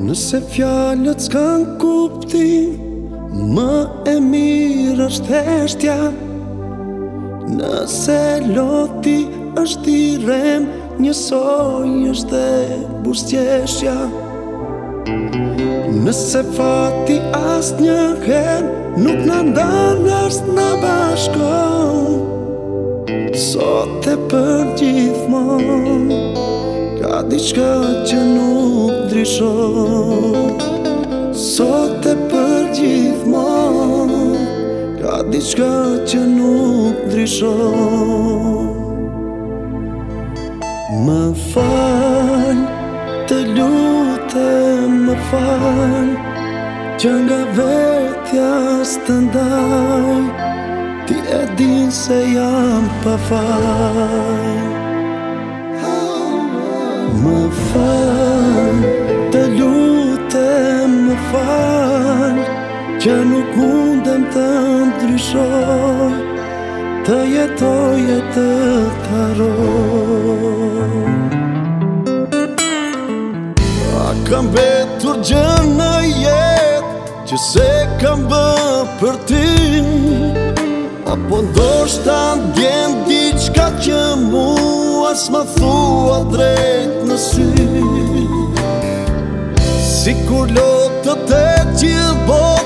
Nëse fjallët s'kan kupti Më e mirë është heshtja Nëse loti është i rem Njësoj është dhe bustjeshja Nëse fati asë një her Nuk në ndarë nërst në bashko Sot e për gjithmon Ka diçka që nuk ndryshon Sot e për gjithmon Ka diçka që nuk ndryshon Më falj të lutem Më falj që nga vetja së ndaj Ti e din se jam pa falj Që nuk mundem të ndryshoj Të jetoj e të taroj A kam betur gjë në jet Që se kam bë për ty Apo ndosht të ndjen diqka që mu As më thua drejt në sy Si kur lotët të të bërë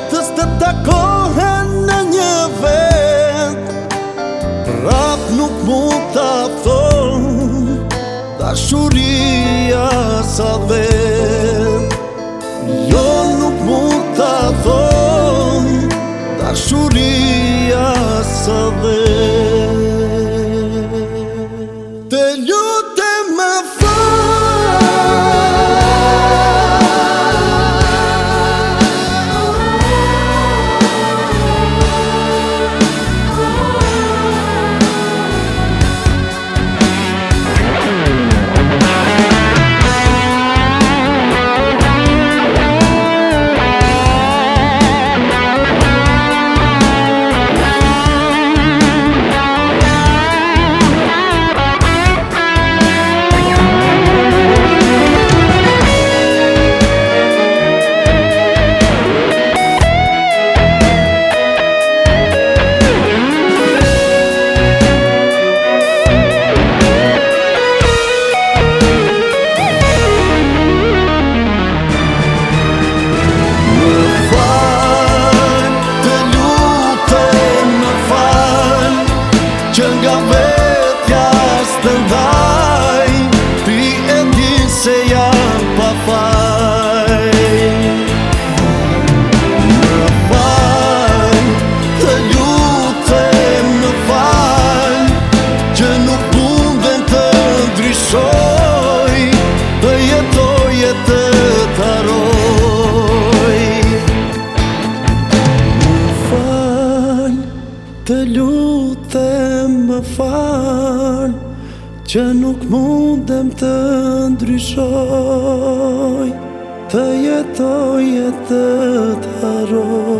kohën në një vend Prap nuk mund të afton Dashuria sa vend Jo nuk mund të afton Dashuria sa vend të lutëm më falë Që nuk mundem të ndryshoj Të jetoj e të të haroj